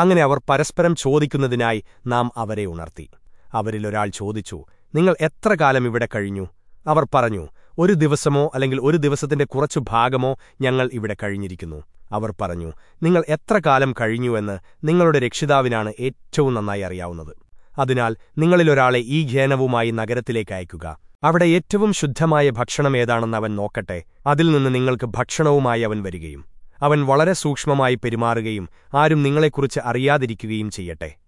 അങ്ങനെ അവർ പരസ്പരം ചോദിക്കുന്നതിനായി നാം അവരെ ഉണർത്തി. അവരിലൊരാൾ ചോദിച്ചു നിങ്ങൾ എത്ര കാലം ഇവിടെ കഴിഞ്ഞു? അവർ പറഞ്ഞു ഒരു ദിവസമോ അല്ലെങ്കിൽ ഒരു ദിവസത്തിന്റെ കുറച്ചു ഭാഗമോ ഞങ്ങൾ ഇവിടെ കഴിഞ്ഞിരിക്കുന്നു. അവർ പറഞ്ഞു നിങ്ങൾ എത്ര കാലം കഴിഞ്ഞുവെന്ന് നിങ്ങളുടെ രക്ഷിതാവിനാണ് ഏറ്റവും നന്നായി അറിയാവുന്നത്. അതിനാൽ നിങ്ങളിലൊരാളെ ഈ ഖേനവുമായി നഗരത്തിലേക്ക് അയക്കുക. അവിടെ ഏറ്റവും ശുദ്ധമായ ഭക്ഷണം ഏതാണെന്ന് അവൻ നോക്കട്ടെ. അതിൽ നിന്ന് നിങ്ങൾക്ക് ഭക്ഷണവുമായി അവൻ വരികയും അവൻ വളരെ സൂക്ഷ്മമായി പെരുമാറുകയും ആരും നിങ്ങളെക്കുറിച്ച് അറിയാതിരിക്കുകയും ചെയ്യട്ടെ.